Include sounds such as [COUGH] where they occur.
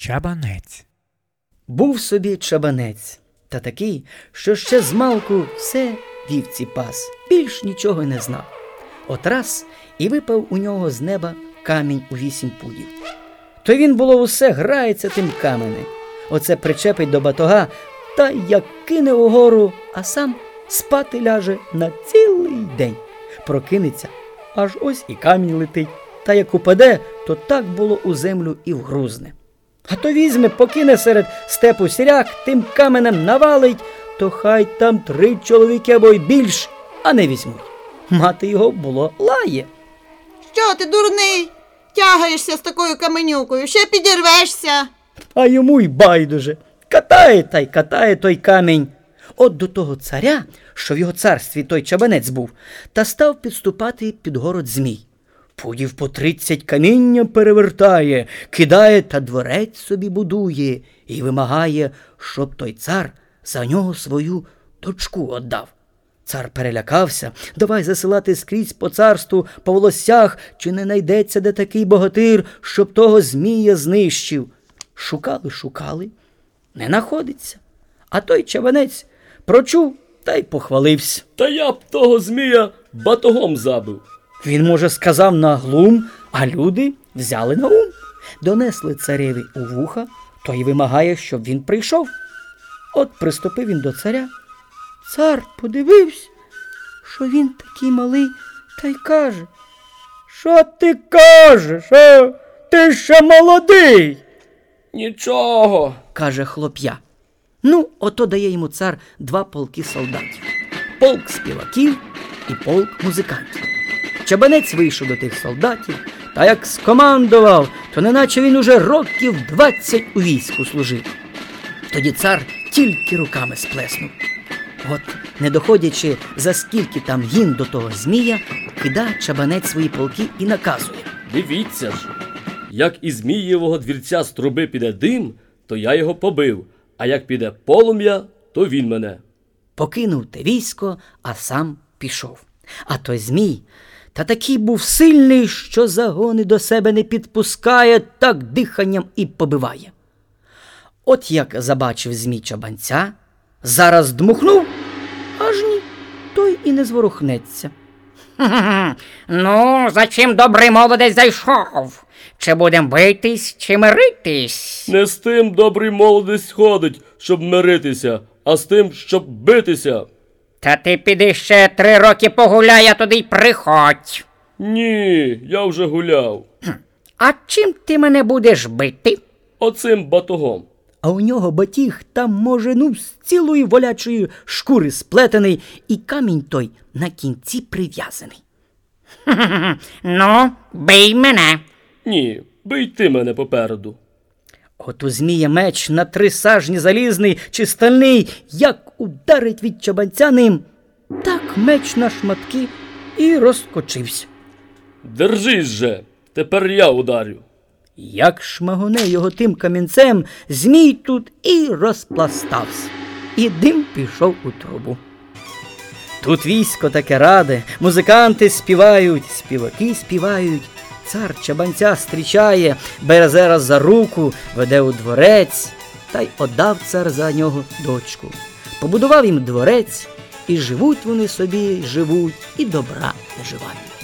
Чабанець. Був собі чабанець, та такий, що ще змалку все вівці пас, більш нічого не знав. От раз і випав у нього з неба камінь у вісім пудів. То він було усе грається тим каменем. Оце причепить до батога та як кине угору, а сам спати ляже на цілий день. Прокинеться, аж ось і камінь летить. Та як упаде, то так було у землю і вгрузне. А то візьме, покине серед степу сіряк, тим каменем навалить, то хай там три чоловіки або й більш, а не візьмуть. Мати його було лає. Що ти, дурний? Тягаєшся з такою каменюкою, ще підірвешся. А йому й байдуже. Катає та й катає той камінь. От до того царя, що в його царстві той чабанець був, та став підступати під город Змій. Пудів по тридцять каміння перевертає, кидає та дворець собі будує і вимагає, щоб той цар за нього свою дочку отдав. Цар перелякався, давай засилати скрізь по царству, по волоссях, чи не найдеться де такий богатир, щоб того Змія знищив. Шукали, шукали, не находиться. А той чабанець прочув та й похвалився. Та я б того змія батогом забив. Він, може, сказав на глум, а люди взяли на ум. Донесли цареві у вуха, той вимагає, щоб він прийшов. От приступив він до царя. Цар подивився, що він такий малий, та й каже. Що ти кажеш? А? Ти ще молодий, Нічого. каже хлоп'я. Ну, ото дає йому цар два полки солдатів: полк співаків і полк музикантів. Чабанець вийшов до тих солдатів, та як скомандував, то неначе він уже років двадцять у війську служив. Тоді цар тільки руками сплеснув. От, не доходячи за скільки там гін до того змія, кида чабанець свої полки і наказує. Дивіться ж, як із Змієвого двірця з труби піде дим, то я його побив, а як піде полум'я, то він мене. покинув те військо, а сам пішов. А той Змій та такий був сильний, що загони до себе не підпускає, так диханням і побиває. От як забачив Змій чабанця, зараз дмухнув, аж ні, той і не зворухнеться. [LAUGHS] Ну, за чим добрий молодець зайшов? Чи будем битись, чи миритись? Не з тим добрий молодець ходить, щоб миритися, а з тим, щоб битися. Та ти піди ще три роки погуляй, а туди й приходь. Ні, я вже гуляв. А чим ти мене будеш бити? Оцим батогом. А у нього батіг там, може, ну, з цілої волячої шкури сплетений, і камінь той на кінці прив'язаний. Ну, бий мене. Ні, бий ти мене попереду. От у змія меч на три сажні залізний чи стальний, як ударить від чабанця ним, так меч на шматки і розкочився. Держись же, тепер я ударю. Як шмагоне його тим камінцем, змій тут і розпластався, і дим пішов у трубу. Тут військо таке раде, музиканти співають, співаки співають, цар чабанця зустрічає, бере раз за руку, веде у дворець, та й отдав цар за нього дочку. Побудував їм дворець, і живуть вони собі, живуть, і добра наживають.